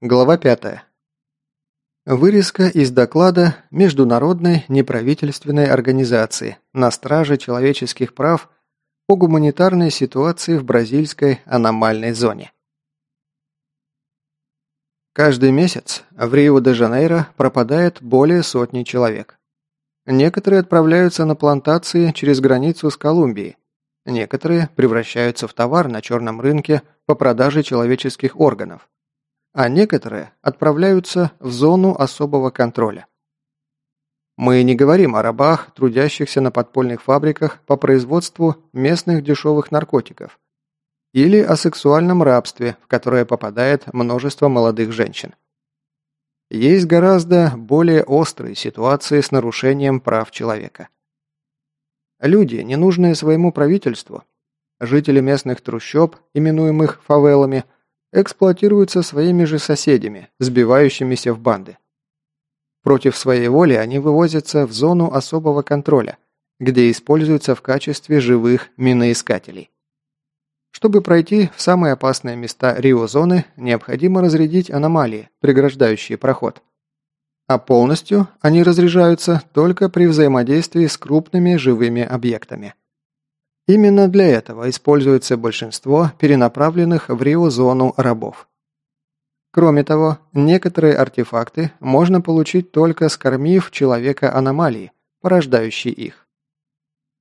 Глава 5. Вырезка из доклада Международной неправительственной организации на страже человеческих прав по гуманитарной ситуации в бразильской аномальной зоне. Каждый месяц в Рио-де-Жанейро пропадает более сотни человек. Некоторые отправляются на плантации через границу с Колумбией. Некоторые превращаются в товар на черном рынке по продаже человеческих органов а некоторые отправляются в зону особого контроля. Мы не говорим о рабах, трудящихся на подпольных фабриках по производству местных дешевых наркотиков, или о сексуальном рабстве, в которое попадает множество молодых женщин. Есть гораздо более острые ситуации с нарушением прав человека. Люди, ненужные своему правительству, жители местных трущоб, именуемых фавелами – эксплуатируются своими же соседями, сбивающимися в банды. Против своей воли они вывозятся в зону особого контроля, где используются в качестве живых миноискателей. Чтобы пройти в самые опасные места Рио-зоны, необходимо разрядить аномалии, преграждающие проход. А полностью они разряжаются только при взаимодействии с крупными живыми объектами. Именно для этого используется большинство перенаправленных в Рио-зону рабов. Кроме того, некоторые артефакты можно получить только скормив человека аномалии, порождающей их.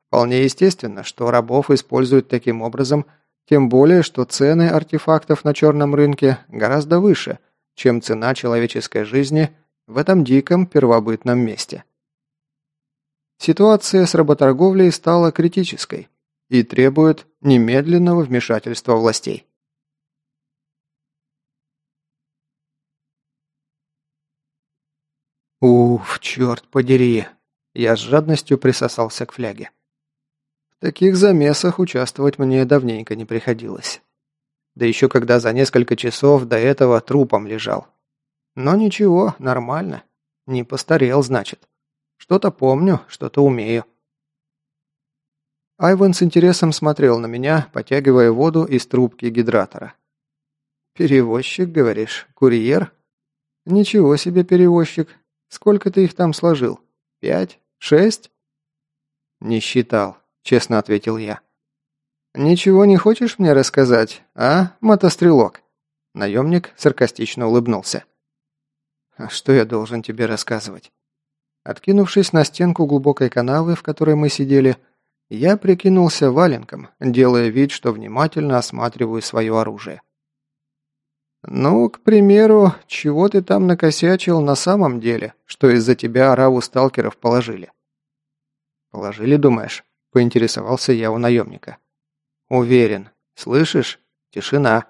Вполне естественно, что рабов используют таким образом, тем более, что цены артефактов на черном рынке гораздо выше, чем цена человеческой жизни в этом диком первобытном месте. Ситуация с работорговлей стала критической – и требует немедленного вмешательства властей. Уф, черт подери. Я с жадностью присосался к фляге. В таких замесах участвовать мне давненько не приходилось. Да еще когда за несколько часов до этого трупом лежал. Но ничего, нормально. Не постарел, значит. Что-то помню, что-то умею. Айван с интересом смотрел на меня, потягивая воду из трубки гидратора. «Перевозчик, говоришь? Курьер?» «Ничего себе перевозчик. Сколько ты их там сложил? Пять? Шесть?» «Не считал», — честно ответил я. «Ничего не хочешь мне рассказать, а, мотострелок?» Наемник саркастично улыбнулся. «А что я должен тебе рассказывать?» Откинувшись на стенку глубокой канавы, в которой мы сидели, я прикинулся валенком, делая вид, что внимательно осматриваю свое оружие. «Ну, к примеру, чего ты там накосячил на самом деле, что из-за тебя ораву сталкеров положили?» «Положили, думаешь?» – поинтересовался я у наемника. «Уверен. Слышишь? Тишина».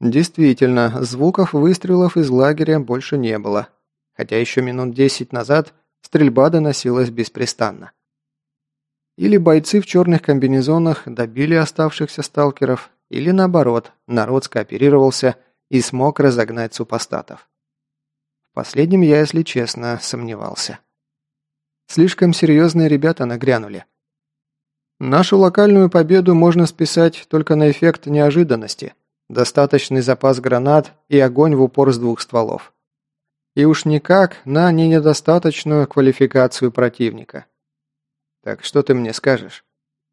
Действительно, звуков выстрелов из лагеря больше не было, хотя еще минут десять назад стрельба доносилась беспрестанно. Или бойцы в черных комбинезонах добили оставшихся сталкеров, или наоборот, народ скооперировался и смог разогнать супостатов. В последнем я, если честно, сомневался. Слишком серьезные ребята нагрянули. Нашу локальную победу можно списать только на эффект неожиданности, достаточный запас гранат и огонь в упор с двух стволов. И уж никак на не недостаточную квалификацию противника. «Так что ты мне скажешь?»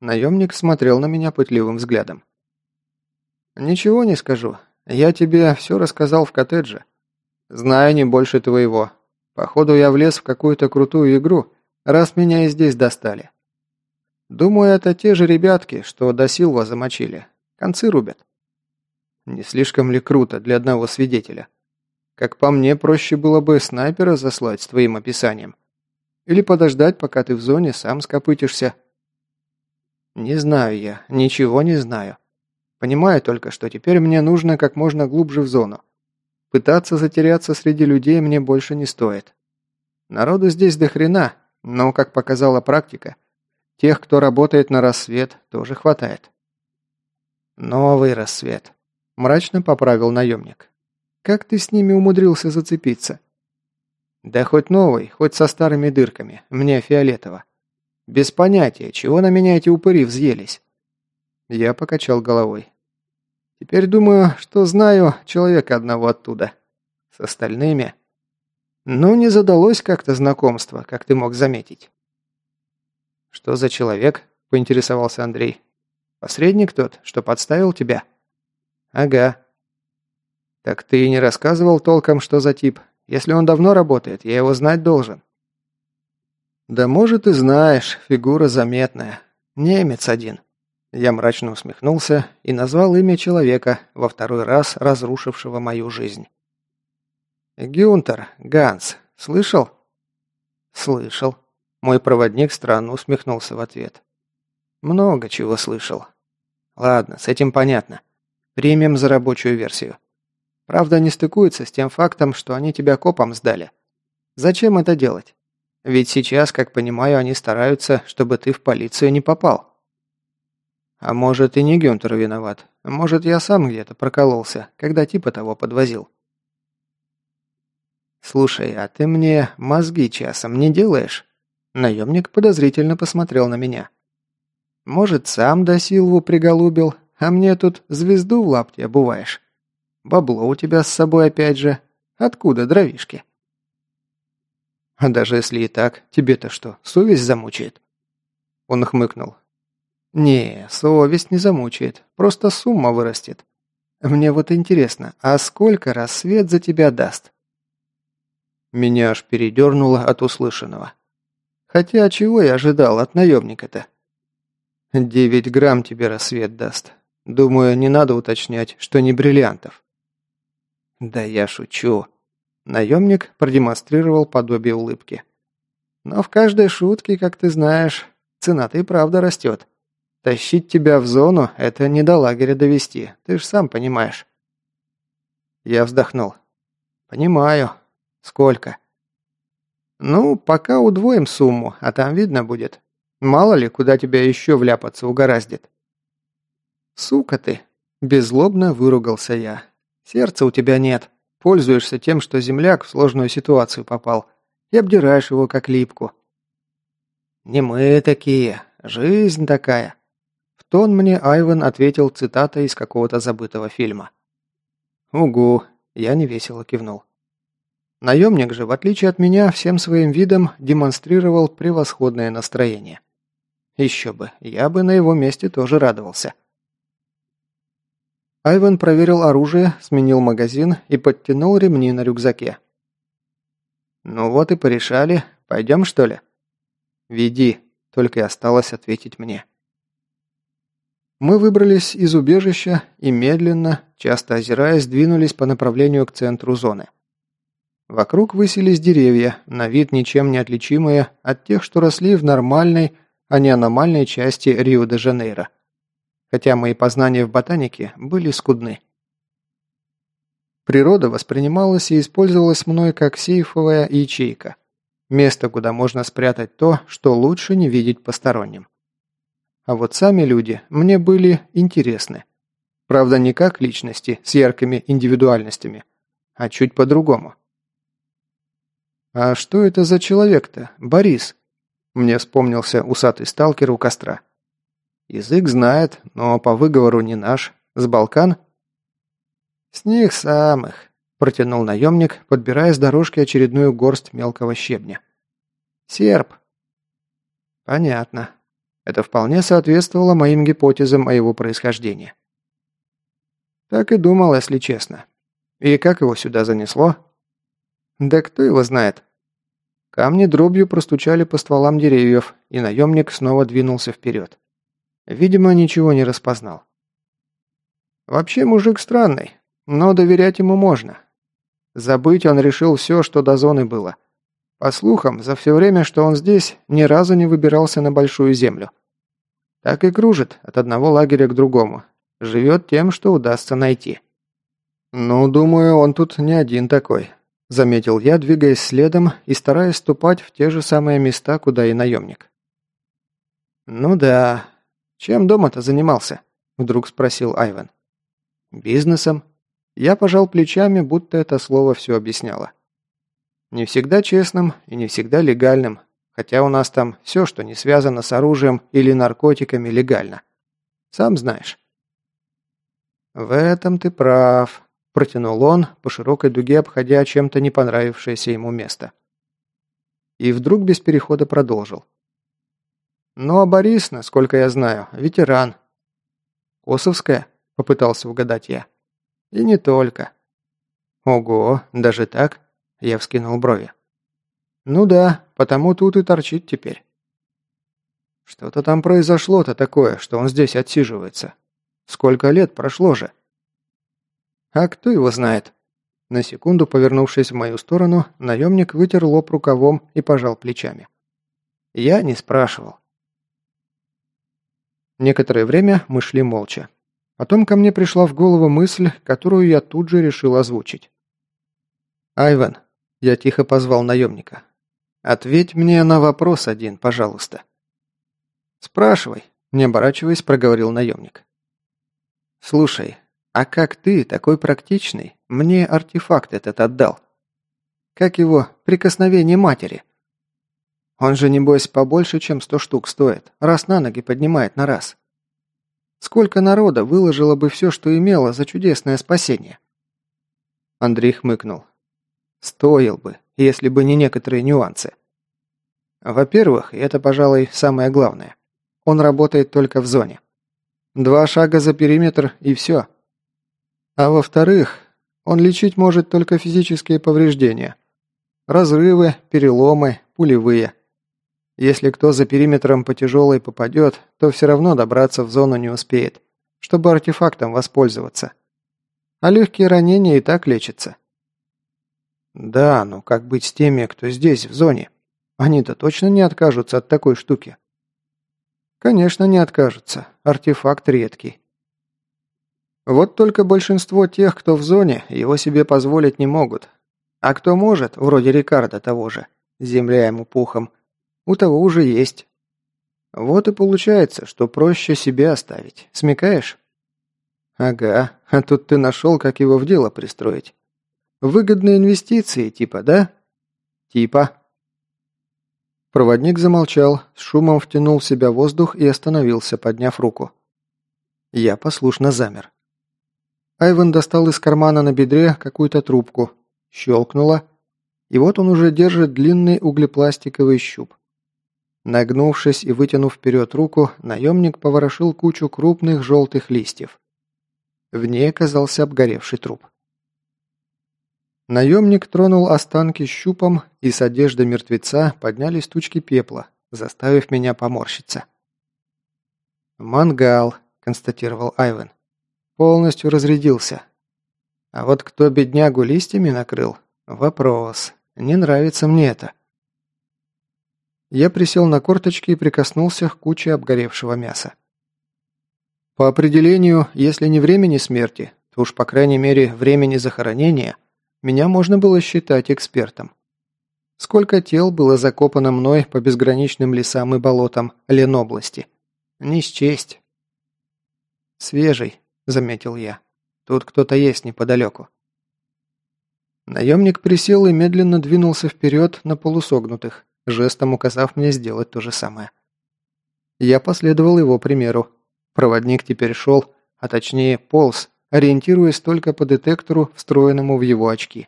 Наемник смотрел на меня пытливым взглядом. «Ничего не скажу. Я тебе все рассказал в коттедже. Знаю не больше твоего. Походу, я влез в какую-то крутую игру, раз меня и здесь достали. Думаю, это те же ребятки, что до Силва замочили. Концы рубят. Не слишком ли круто для одного свидетеля? Как по мне, проще было бы снайпера заслать с твоим описанием. Или подождать, пока ты в зоне сам скопытишься?» «Не знаю я, ничего не знаю. Понимаю только, что теперь мне нужно как можно глубже в зону. Пытаться затеряться среди людей мне больше не стоит. Народу здесь до хрена, но, как показала практика, тех, кто работает на рассвет, тоже хватает». «Новый рассвет», – мрачно поправил наемник. «Как ты с ними умудрился зацепиться?» Да хоть новый, хоть со старыми дырками, мне фиолетово. Без понятия, чего на меня эти упыри взъелись. Я покачал головой. Теперь думаю, что знаю человека одного оттуда. С остальными... Ну, не задалось как-то знакомство, как ты мог заметить. Что за человек? Поинтересовался Андрей. Посредник тот, что подставил тебя? Ага. Так ты и не рассказывал толком, что за тип. Если он давно работает, я его знать должен. Да может и знаешь, фигура заметная. Немец один. Я мрачно усмехнулся и назвал имя человека, во второй раз разрушившего мою жизнь. «Гюнтер, Ганс, слышал?» «Слышал». Мой проводник странно усмехнулся в ответ. «Много чего слышал. Ладно, с этим понятно. Примем за рабочую версию. Правда, не стыкуется с тем фактом, что они тебя копом сдали. Зачем это делать? Ведь сейчас, как понимаю, они стараются, чтобы ты в полицию не попал». «А может, и не Гюнтер виноват. Может, я сам где-то прокололся, когда типа того подвозил». «Слушай, а ты мне мозги часом не делаешь?» Наемник подозрительно посмотрел на меня. «Может, сам до Силву приголубил, а мне тут звезду в лапте обуваешь? Бабло у тебя с собой опять же. Откуда дровишки?» «А даже если и так, тебе-то что, совесть замучает?» Он хмыкнул. «Не, совесть не замучает, просто сумма вырастет. Мне вот интересно, а сколько раз свет за тебя даст?» Меня аж передернуло от услышанного. Хотя чего я ожидал от наемника-то? Девять грамм тебе рассвет даст. Думаю, не надо уточнять, что не бриллиантов. Да я шучу. Наемник продемонстрировал подобие улыбки. Но в каждой шутке, как ты знаешь, цена-то и правда растет. Тащить тебя в зону – это не до лагеря довести, ты ж сам понимаешь. Я вздохнул. Понимаю, «Сколько?» «Ну, пока удвоим сумму, а там видно будет. Мало ли, куда тебя еще вляпаться угораздит». «Сука ты!» – беззлобно выругался я. «Сердца у тебя нет. Пользуешься тем, что земляк в сложную ситуацию попал, и обдираешь его как липку». «Не мы такие. Жизнь такая». В тон мне Айвен ответил цитата из какого-то забытого фильма. «Угу», – я невесело кивнул. Наемник же, в отличие от меня, всем своим видом демонстрировал превосходное настроение. Еще бы, я бы на его месте тоже радовался. Айвен проверил оружие, сменил магазин и подтянул ремни на рюкзаке. «Ну вот и порешали. Пойдем, что ли?» «Веди», — только и осталось ответить мне. Мы выбрались из убежища и медленно, часто озираясь, двинулись по направлению к центру зоны. Вокруг высились деревья, на вид ничем не отличимые от тех, что росли в нормальной, а не аномальной части Рио-де-Жанейро. Хотя мои познания в ботанике были скудны. Природа воспринималась и использовалась мной как сейфовая ячейка. Место, куда можно спрятать то, что лучше не видеть посторонним. А вот сами люди мне были интересны. Правда, не как личности с яркими индивидуальностями, а чуть по-другому. «А что это за человек-то? Борис?» Мне вспомнился усатый сталкер у костра. «Язык знает, но по выговору не наш. С Балкан?» «С них самых», – протянул наемник, подбирая с дорожки очередную горсть мелкого щебня. «Серб». «Понятно. Это вполне соответствовало моим гипотезам о его происхождении». Так и думал, если честно. И как его сюда занесло? Да кто его знает? Камни дробью простучали по стволам деревьев, и наемник снова двинулся вперед. Видимо, ничего не распознал. Вообще мужик странный, но доверять ему можно. Забыть он решил все, что до зоны было. По слухам, за все время, что он здесь, ни разу не выбирался на большую землю. Так и кружит от одного лагеря к другому. Живет тем, что удастся найти. Ну, думаю, он тут не один такой. – заметил я, двигаясь следом и стараясь ступать в те же самые места, куда и наемник. «Ну да. Чем дома-то занимался?» – вдруг спросил Айвен. «Бизнесом». Я пожал плечами, будто это слово все объясняло. Не всегда честным и не всегда легальным, хотя у нас там все, что не связано с оружием или наркотиками, легально. Сам знаешь. «В этом ты прав», – протянул он, по широкой дуге обходя чем-то не понравившееся ему место. И вдруг без перехода продолжил. «Ну а Борис, насколько я знаю, ветеран». «Косовская?» – попытался угадать я. «И не только». «Ого, даже так?» – я вскинул брови. «Ну да, потому тут и торчит теперь». «Что-то там произошло-то такое, что он здесь отсиживается. Сколько лет прошло же?» «А кто его знает?» На секунду, повернувшись в мою сторону, наемник вытер лоб рукавом и пожал плечами. «Я не спрашивал». Некоторое время мы шли молча. Потом ко мне пришла в голову мысль, которую я тут же решил озвучить. «Айван», – я тихо позвал наемника, – «ответь мне на вопрос один, пожалуйста». «Спрашивай», – не оборачиваясь, проговорил наемник. «Слушай, а как ты, такой практичный, мне артефакт этот отдал? Как его прикосновение матери?» Он же, небось, побольше, чем сто штук стоит, раз на ноги поднимает на раз. Сколько народа выложило бы все, что имело, за чудесное спасение?» Андрей хмыкнул. Стоил бы, если бы не некоторые нюансы. Во-первых, и это, пожалуй, самое главное, он работает только в зоне. Два шага за периметр и все. А во-вторых, он лечить может только физические повреждения. Разрывы, переломы, пулевые. Если кто за периметром по тяжелой попадет, то все равно добраться в зону не успеет, чтобы артефактом воспользоваться. А легкие ранения и так лечатся. Да, но как быть с теми, кто здесь, в зоне? Они-то точно не откажутся от такой штуки. Конечно, не откажутся. Артефакт редкий. Вот только большинство тех, кто в зоне, его себе позволить не могут. А кто может, вроде Рикарда того же, земля ему пухом, у того уже есть. Вот и получается, что проще себе оставить. Смекаешь? Ага, а тут ты нашел, как его в дело пристроить. Выгодные инвестиции, типа, да? Типа. Проводник замолчал, с шумом втянул в себя воздух и остановился, подняв руку. Я послушно замер. Айвен достал из кармана на бедре какую-то трубку, щелкнула, и вот он уже держит длинный углепластиковый щуп. Нагнувшись и вытянув вперед руку, наемник поворошил кучу крупных желтых листьев. В ней оказался обгоревший труп. Наемник тронул останки щупом, и с одежды мертвеца поднялись тучки пепла, заставив меня поморщиться. «Мангал», — констатировал Айвен. «Полностью разрядился. А вот кто беднягу листьями накрыл? Вопрос. Не нравится мне это». Я присел на корточки и прикоснулся к куче обгоревшего мяса. По определению, если не времени смерти, то уж по крайней мере времени захоронения – меня можно было считать экспертом. Сколько тел было закопано мной по безграничным лесам и болотам Ленобласти? Не счесть. «Свежий», — заметил я. «Тут кто-то есть неподалеку». Наемник присел и медленно двинулся вперед на полусогнутых, жестом указав мне сделать то же самое. Я последовал его примеру. Проводник теперь шел, а точнее полз, ориентируясь только по детектору, встроенному в его очки.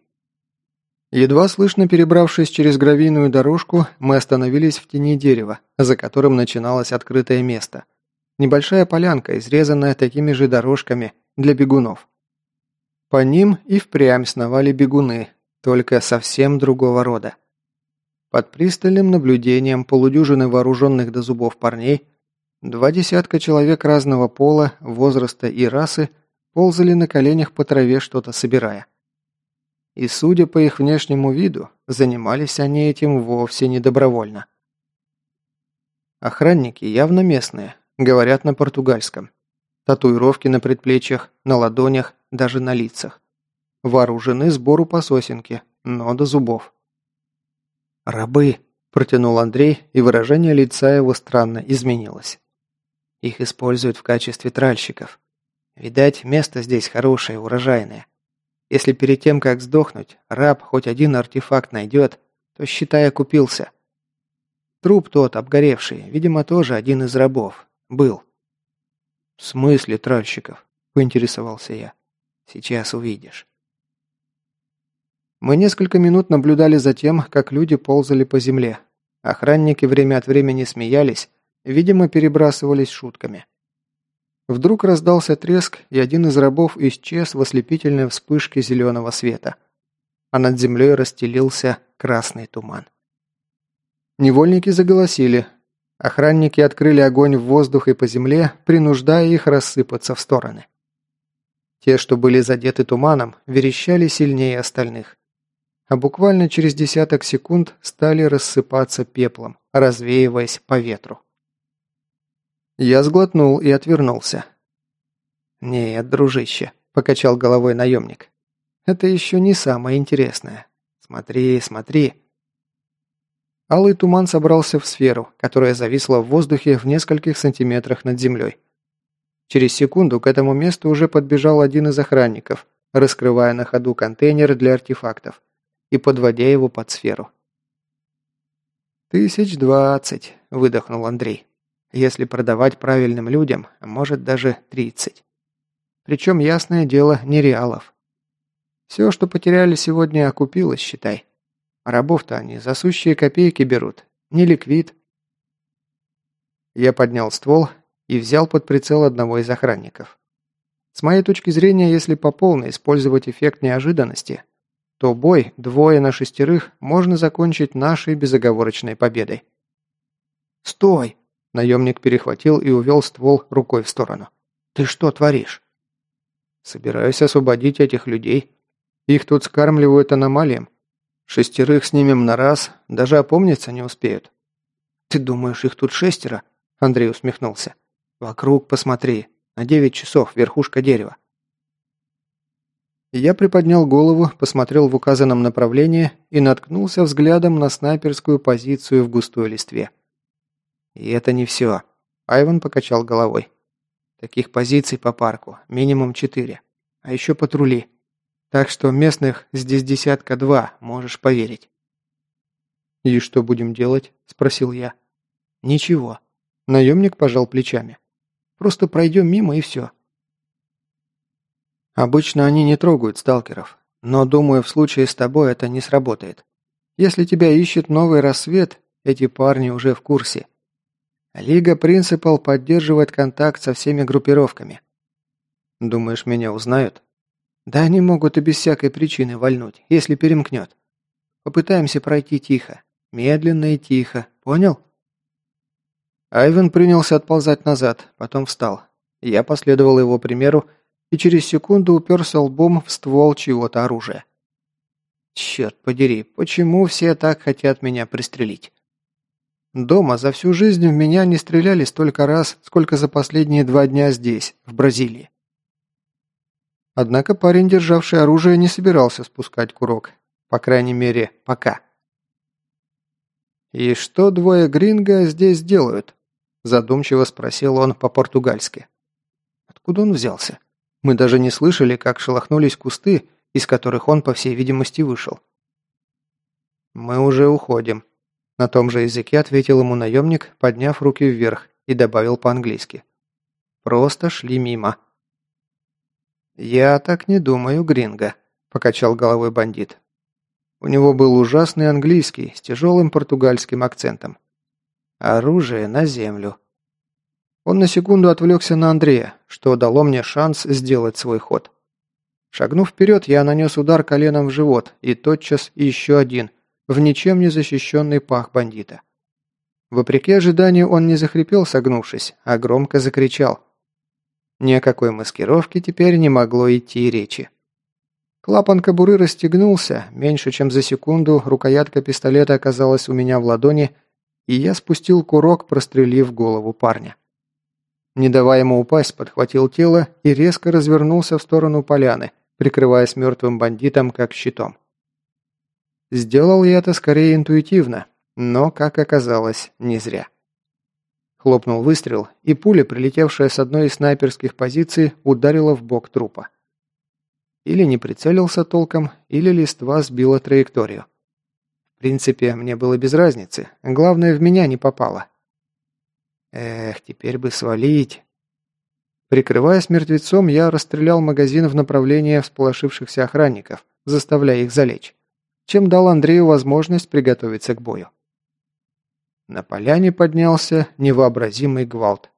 Едва слышно перебравшись через гравийную дорожку, мы остановились в тени дерева, за которым начиналось открытое место. Небольшая полянка, изрезанная такими же дорожками для бегунов. По ним и впрямь сновали бегуны, только совсем другого рода. Под пристальным наблюдением полудюжины вооруженных до зубов парней, два десятка человек разного пола, возраста и расы – ползали на коленях по траве, что-то собирая. И, судя по их внешнему виду, занимались они этим вовсе не добровольно. Охранники явно местные, говорят на португальском. Татуировки на предплечьях, на ладонях, даже на лицах. Вооружены сбору по сосенке, но до зубов. «Рабы!» – протянул Андрей, и выражение лица его странно изменилось. Их используют в качестве тральщиков. Видать, место здесь хорошее, урожайное. Если перед тем, как сдохнуть, раб хоть один артефакт найдет, то, считай, окупился. Труп тот, обгоревший, видимо, тоже один из рабов. Был. В смысле тральщиков? поинтересовался я. «Сейчас увидишь». Мы несколько минут наблюдали за тем, как люди ползали по земле. Охранники время от времени смеялись, видимо, перебрасывались шутками. Вдруг раздался треск, и один из рабов исчез в ослепительной вспышке зеленого света. А над землей расстелился красный туман. Невольники заголосили. Охранники открыли огонь в воздух и по земле, принуждая их рассыпаться в стороны. Те, что были задеты туманом, верещали сильнее остальных а буквально через десяток секунд стали рассыпаться пеплом, развеиваясь по ветру. Я сглотнул и отвернулся. «Нет, дружище», – покачал головой наемник. «Это еще не самое интересное. Смотри, смотри». Алый туман собрался в сферу, которая зависла в воздухе в нескольких сантиметрах над землей. Через секунду к этому месту уже подбежал один из охранников, раскрывая на ходу контейнер для артефактов и подводя его под сферу. «Тысяч двадцать», – выдохнул Андрей. «Если продавать правильным людям, может даже тридцать. Причем, ясное дело, не реалов. Все, что потеряли сегодня, окупилось, считай. Рабов-то они за сущие копейки берут, не ликвид». Я поднял ствол и взял под прицел одного из охранников. С моей точки зрения, если по полной использовать эффект неожиданности, то бой двое на шестерых можно закончить нашей безоговорочной победой. «Стой!» – наемник перехватил и увел ствол рукой в сторону. «Ты что творишь?» «Собираюсь освободить этих людей. Их тут скармливают аномалиям. Шестерых снимем на раз, даже опомниться не успеют». «Ты думаешь, их тут шестеро?» – Андрей усмехнулся. «Вокруг посмотри. На девять часов верхушка дерева. Я приподнял голову, посмотрел в указанном направлении и наткнулся взглядом на снайперскую позицию в густой листве. И это не все. Айван покачал головой. Таких позиций по парку минимум четыре. А еще патрули. Так что местных здесь десятка два, можешь поверить. «И что будем делать?» – спросил я. «Ничего». Наемник пожал плечами. «Просто пройдем мимо и все. Обычно они не трогают сталкеров, но, думаю, в случае с тобой это не сработает. Если тебя ищет новый рассвет, эти парни уже в курсе. Лига Принципал поддерживает контакт со всеми группировками. Думаешь, меня узнают? Да они могут и без всякой причины вальнуть, если перемкнет. Попытаемся пройти тихо. Медленно и тихо. Понял? Айвен принялся отползать назад, потом встал. Я последовал его примеру и через секунду уперся лбом в ствол чего-то оружия. Черт подери, почему все так хотят меня пристрелить? Дома за всю жизнь в меня не стреляли столько раз, сколько за последние два дня здесь, в Бразилии. Однако парень, державший оружие, не собирался спускать курок. По крайней мере, пока. «И что двое гринго здесь делают?» Задумчиво спросил он по-португальски. Откуда он взялся? Мы даже не слышали, как шелохнулись кусты, из которых он, по всей видимости, вышел. «Мы уже уходим», – на том же языке ответил ему наемник, подняв руки вверх и добавил по-английски. «Просто шли мимо». «Я так не думаю, Гринго», – покачал головой бандит. У него был ужасный английский с тяжелым португальским акцентом. «Оружие на землю», он на секунду отвлекся на Андрея, что дало мне шанс сделать свой ход. Шагнув вперед, я нанес удар коленом в живот и тотчас еще один, в ничем не защищенный пах бандита. Вопреки ожиданию он не захрипел, согнувшись, а громко закричал. Ни о какой маскировке теперь не могло идти речи. Клапан кобуры расстегнулся, меньше чем за секунду рукоятка пистолета оказалась у меня в ладони, и я спустил курок, прострелив голову парня. Не давая ему упасть, подхватил тело и резко развернулся в сторону поляны, прикрываясь мертвым бандитом как щитом. Сделал я это скорее интуитивно, но, как оказалось, не зря. Хлопнул выстрел, и пуля, прилетевшая с одной из снайперских позиций, ударила в бок трупа. Или не прицелился толком, или листва сбила траекторию. В принципе, мне было без разницы, главное, в меня не попало. Эх, теперь бы свалить. Прикрываясь мертвецом, я расстрелял магазин в направлении всполошившихся охранников, заставляя их залечь, чем дал Андрею возможность приготовиться к бою. На поляне поднялся невообразимый гвалт.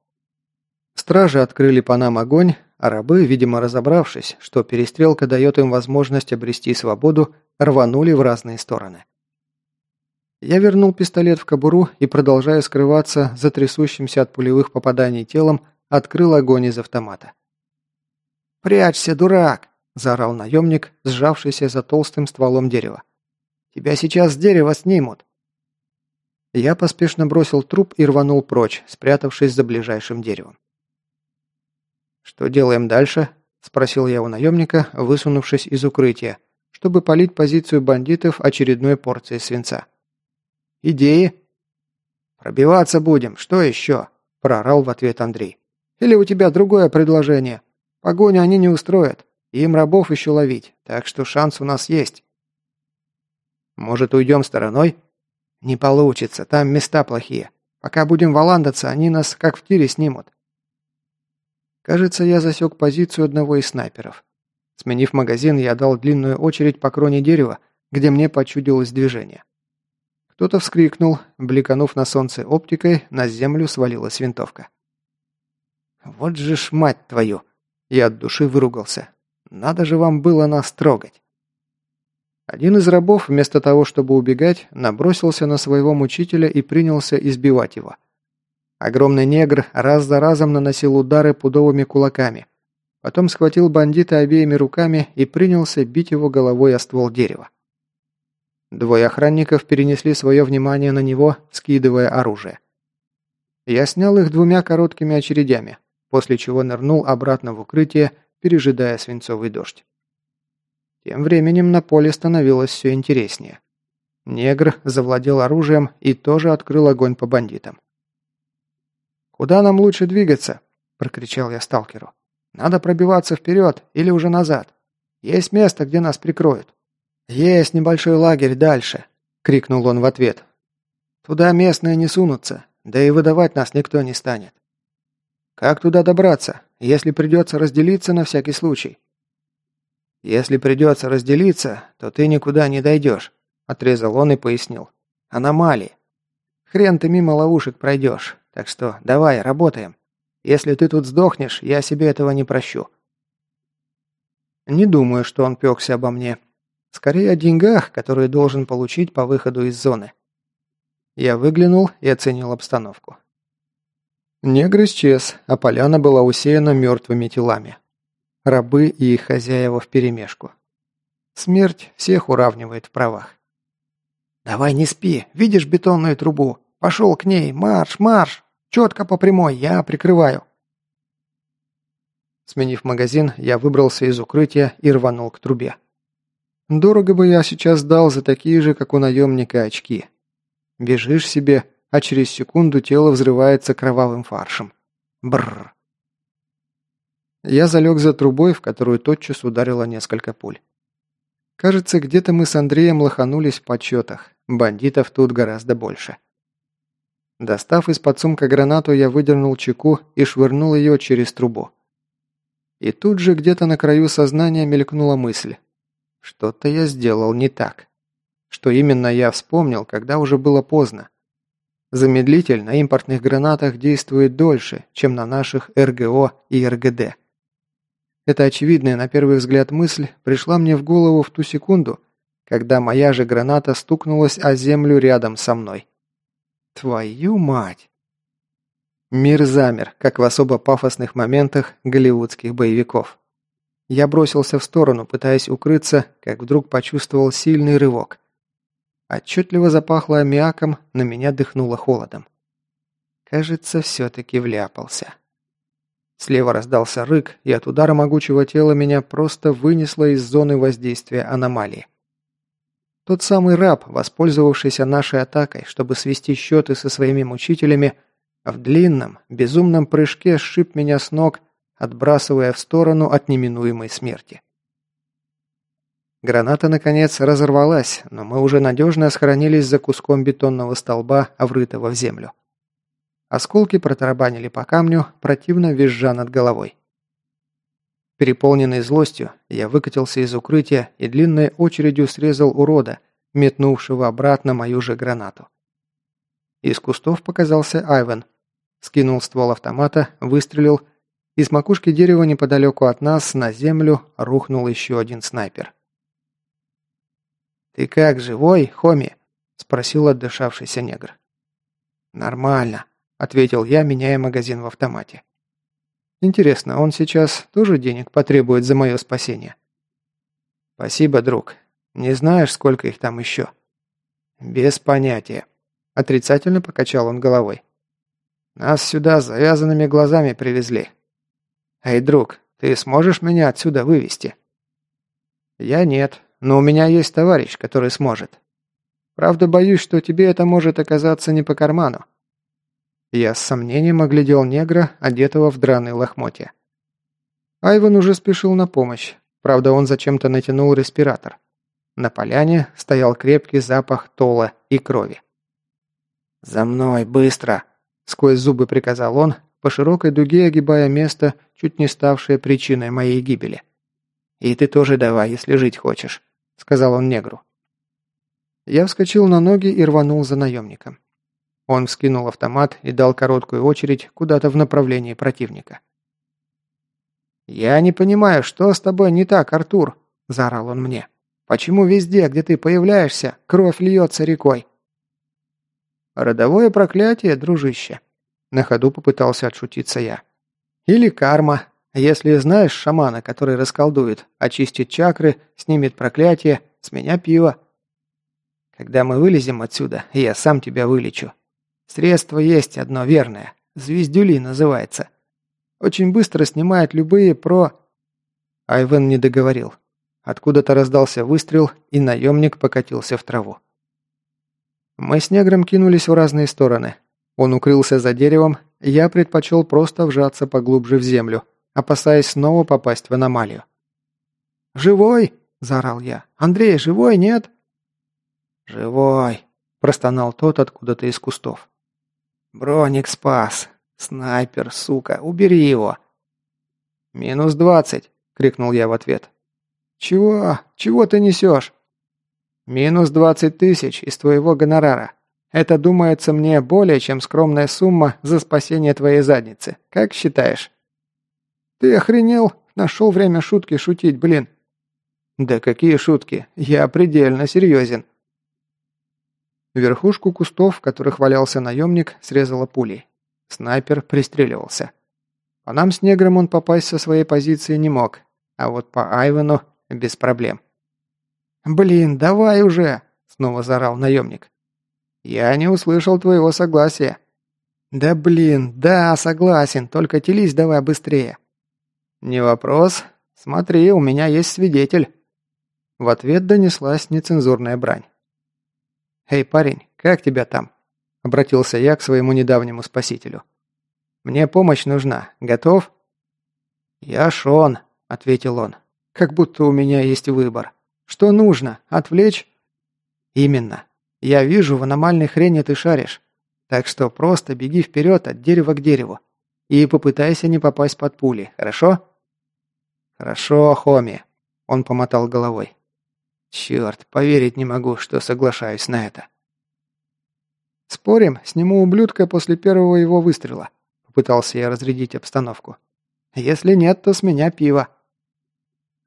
Стражи открыли по нам огонь, а рабы, видимо разобравшись, что перестрелка дает им возможность обрести свободу, рванули в разные стороны. Я вернул пистолет в кобуру и, продолжая скрываться за трясущимся от пулевых попаданий телом, открыл огонь из автомата. «Прячься, дурак!» – заорал наемник, сжавшийся за толстым стволом дерева. «Тебя сейчас с дерева снимут!» Я поспешно бросил труп и рванул прочь, спрятавшись за ближайшим деревом. «Что делаем дальше?» – спросил я у наемника, высунувшись из укрытия, чтобы полить позицию бандитов очередной порцией свинца. «Идеи?» «Пробиваться будем, что еще?» – прорал в ответ Андрей. «Или у тебя другое предложение? Погоню они не устроят, им рабов еще ловить, так что шанс у нас есть». «Может, уйдем стороной?» «Не получится, там места плохие. Пока будем валандаться, они нас как в тире снимут». Кажется, я засек позицию одного из снайперов. Сменив магазин, я дал длинную очередь по кроне дерева, где мне почудилось движение. Кто-то вскрикнул, бликанув на солнце оптикой, на землю свалилась винтовка. «Вот же ж мать твою!» Я от души выругался. «Надо же вам было нас трогать!» Один из рабов, вместо того, чтобы убегать, набросился на своего мучителя и принялся избивать его. Огромный негр раз за разом наносил удары пудовыми кулаками. Потом схватил бандита обеими руками и принялся бить его головой о ствол дерева. Двое охранников перенесли свое внимание на него, скидывая оружие. Я снял их двумя короткими очередями, после чего нырнул обратно в укрытие, пережидая свинцовый дождь. Тем временем на поле становилось все интереснее. Негр завладел оружием и тоже открыл огонь по бандитам. «Куда нам лучше двигаться?» – прокричал я сталкеру. «Надо пробиваться вперед или уже назад. Есть место, где нас прикроют». «Есть небольшой лагерь дальше», – крикнул он в ответ. «Туда местные не сунутся, да и выдавать нас никто не станет». «Как туда добраться, если придется разделиться на всякий случай?» «Если придется разделиться, то ты никуда не дойдешь», – отрезал он и пояснил. «Аномалии. Хрен ты мимо ловушек пройдешь, так что давай, работаем. Если ты тут сдохнешь, я себе этого не прощу». Не думаю, что он пекся обо мне. Скорее о деньгах, которые должен получить по выходу из зоны. Я выглянул и оценил обстановку. Негр исчез, а поляна была усеяна мертвыми телами. Рабы и их хозяева вперемешку. Смерть всех уравнивает в правах. «Давай не спи, видишь бетонную трубу? Пошел к ней, марш, марш! Четко по прямой, я прикрываю!» Сменив магазин, я выбрался из укрытия и рванул к трубе. Дорого бы я сейчас дал за такие же, как у наемника, очки. Бежишь себе, а через секунду тело взрывается кровавым фаршем. Бррр. Я залег за трубой, в которую тотчас ударило несколько пуль. Кажется, где-то мы с Андреем лоханулись в подсчетах. Бандитов тут гораздо больше. Достав из-под сумка гранату, я выдернул чеку и швырнул ее через трубу. И тут же где-то на краю сознания мелькнула мысль. Что-то я сделал не так. Что именно я вспомнил, когда уже было поздно. Замедлитель на импортных гранатах действует дольше, чем на наших РГО и РГД. Эта очевидная на первый взгляд мысль пришла мне в голову в ту секунду, когда моя же граната стукнулась о землю рядом со мной. Твою мать! Мир замер, как в особо пафосных моментах голливудских боевиков. Я бросился в сторону, пытаясь укрыться, как вдруг почувствовал сильный рывок. Отчетливо запахло аммиаком, на меня дыхнуло холодом. Кажется, все-таки вляпался. Слева раздался рык, и от удара могучего тела меня просто вынесло из зоны воздействия аномалии. Тот самый раб, воспользовавшийся нашей атакой, чтобы свести счеты со своими мучителями, в длинном, безумном прыжке сшиб меня с ног отбрасывая в сторону от неминуемой смерти. Граната, наконец, разорвалась, но мы уже надежно схоронились за куском бетонного столба, врытого в землю. Осколки протарабанили по камню, противно визжа над головой. Переполненный злостью, я выкатился из укрытия и длинной очередью срезал урода, метнувшего обратно мою же гранату. Из кустов показался Айвен. Скинул ствол автомата, выстрелил. Из макушки дерева неподалеку от нас на землю рухнул еще один снайпер. «Ты как, живой, Хоми?» – спросил отдышавшийся негр. «Нормально», – ответил я, меняя магазин в автомате. «Интересно, он сейчас тоже денег потребует за мое спасение?» «Спасибо, друг. Не знаешь, сколько их там еще?» «Без понятия», – отрицательно покачал он головой. «Нас сюда с завязанными глазами привезли. Эй, друг, ты сможешь меня отсюда вывести?» «Я нет, но у меня есть товарищ, который сможет. Правда, боюсь, что тебе это может оказаться не по карману». Я с сомнением оглядел негра, одетого в драные лохмотья. Айван уже спешил на помощь. Правда, он зачем-то натянул респиратор. На поляне стоял крепкий запах тола и крови. «За мной, быстро!» – сквозь зубы приказал он, по широкой дуге огибая место, чуть не ставшее причиной моей гибели. «И ты тоже давай, если жить хочешь сказал он негру. Я вскочил на ноги и рванул за наемником. Он вскинул автомат и дал короткую очередь куда-то в направлении противника. «Я не понимаю, что с тобой не так, Артур?» – заорал он мне. «Почему везде, где ты появляешься, кровь льется рекой?» «Родовое проклятие, дружище», – на ходу попытался отшутиться я. «Или карма, если знаешь шамана, который расколдует, очистит чакры, снимет проклятие, с меня пиво. Когда мы вылезем отсюда, я сам тебя вылечу. Средство есть одно верное. Звездюли называется. Очень быстро снимает любые про... Айвен не договорил. Откуда-то раздался выстрел, и наемник покатился в траву. Мы с негром кинулись в разные стороны. Он укрылся за деревом, я предпочел просто вжаться поглубже в землю, опасаясь снова попасть в аномалию. «Живой!» – заорал я. «Андрей, живой, нет?» «Живой!» – простонал тот откуда-то из кустов. «Броник спас! Снайпер, сука! Убери его!» «Минус двадцать!» – крикнул я в ответ. «Чего? Чего ты несешь?» «Минус двадцать тысяч из твоего гонорара. Это, думается мне, более чем скромная сумма за спасение твоей задницы. Как считаешь?» «Ты охренел? Нашел время шутки шутить, блин!» «Да какие шутки? Я предельно серьезен!» Верхушку кустов, в которых валялся наемник, срезала пулей. Снайпер пристреливался. По нам с негром он попасть со своей позиции не мог, а вот по Айвену без проблем. «Блин, давай уже!» – снова заорал наемник. «Я не услышал твоего согласия». «Да блин, да, согласен, только телись давай быстрее». «Не вопрос. Смотри, у меня есть свидетель». В ответ донеслась нецензурная брань. «Эй, парень, как тебя там?» Обратился я к своему недавнему спасителю. «Мне помощь нужна. Готов?» «Я Шон», — ответил он. «Как будто у меня есть выбор. Что нужно? Отвлечь?» «Именно. Я вижу, в аномальной хрени ты шаришь. Так что просто беги вперед от дерева к дереву. И попытайся не попасть под пули, хорошо?» «Хорошо, Хоми», — он помотал головой. «Черт, поверить не могу, что соглашаюсь на это». «Спорим, сниму ублюдка после первого его выстрела», — попытался я разрядить обстановку. «Если нет, то с меня пиво».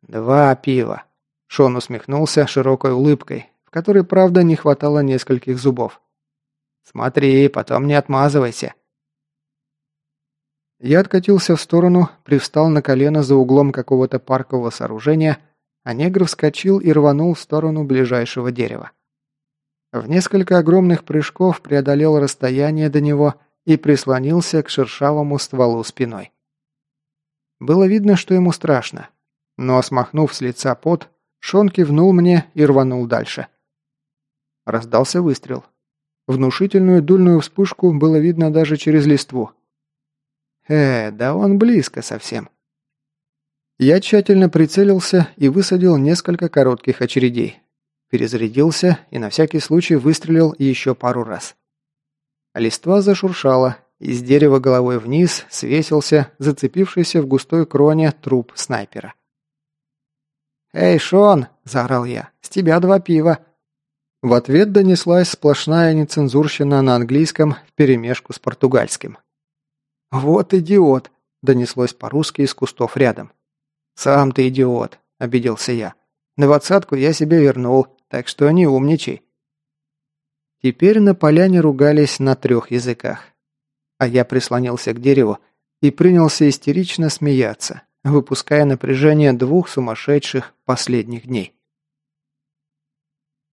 «Два пива», — Шон усмехнулся широкой улыбкой, которой, правда, не хватало нескольких зубов. «Смотри, потом не отмазывайся». Я откатился в сторону, привстал на колено за углом какого-то паркового сооружения, а негр вскочил и рванул в сторону ближайшего дерева. В несколько огромных прыжков преодолел расстояние до него и прислонился к шершавому стволу спиной. Было видно, что ему страшно, но, смахнув с лица пот, Шон кивнул мне и рванул дальше. Раздался выстрел. Внушительную дульную вспышку было видно даже через листву. Э, да он близко совсем. Я тщательно прицелился и высадил несколько коротких очередей. Перезарядился и на всякий случай выстрелил еще пару раз. Листва зашуршала, Из дерева головой вниз свесился зацепившийся в густой кроне труп снайпера. «Эй, Шон!» – заорал я. «С тебя два пива!» В ответ донеслась сплошная нецензурщина на английском вперемешку с португальским. «Вот идиот!» – донеслось по-русски из кустов рядом. «Сам ты идиот!» – обиделся я. «Двадцатку я себе вернул, так что не умничай!» Теперь на поляне ругались на трех языках. А я прислонился к дереву и принялся истерично смеяться, выпуская напряжение двух сумасшедших последних дней.